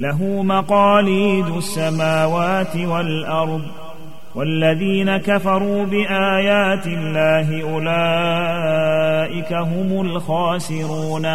له مقاليد السماوات والأرض والذين كفروا بآيات الله أولئك هم الخاسرون.